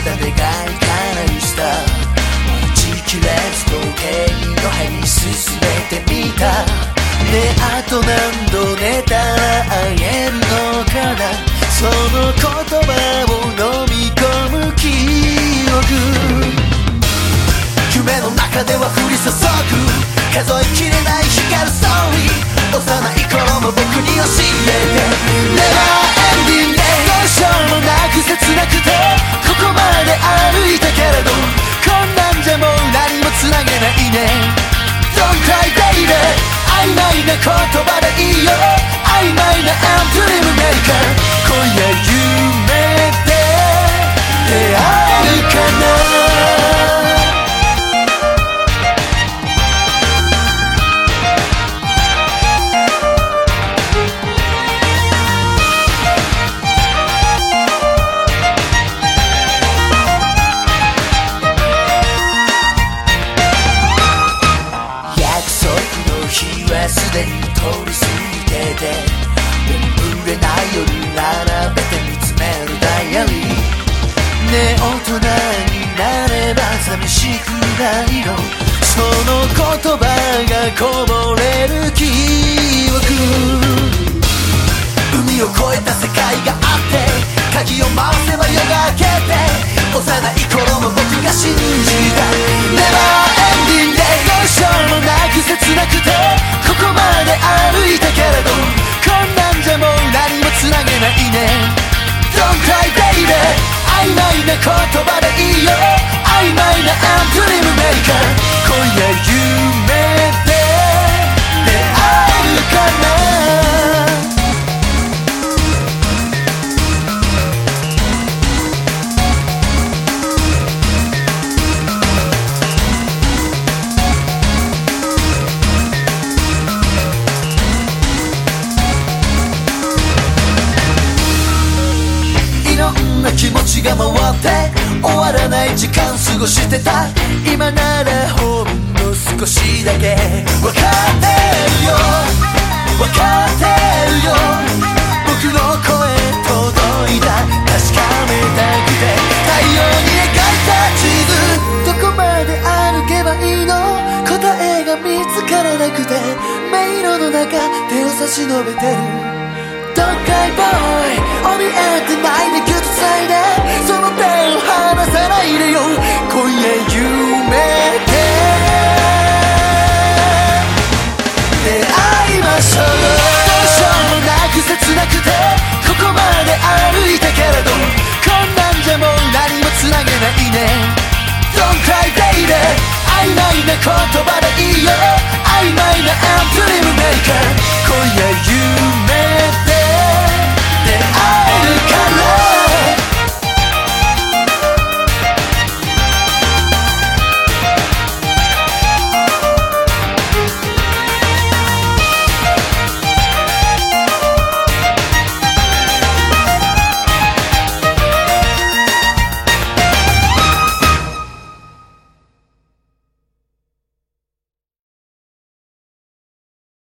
た願い叶いした時期列時計の針に進めてみた。ねあと何度寝たら会えるのかな。その言葉を飲み込む記憶。夢の中では降り注ぐ。数えきれないね Don't cry baby 曖昧な言葉でいいよ曖昧な I'm dream maker はすでに通り過ぎてて眠れない夜並べて見つめるダイアリーねえ大人になれば寂しくないのその言葉がこぼれる記憶持ちが回って終わらない時間過ごしてた。今ならほんの少しだけ。分かってるよ。分かってるよ。僕の声届いた。確かめたくて。太陽に描いた地図。どこまで歩けばいいの？答えが見つからなくて。迷路の中手を差し伸べてる。Don't cry boy 怯えてない 그대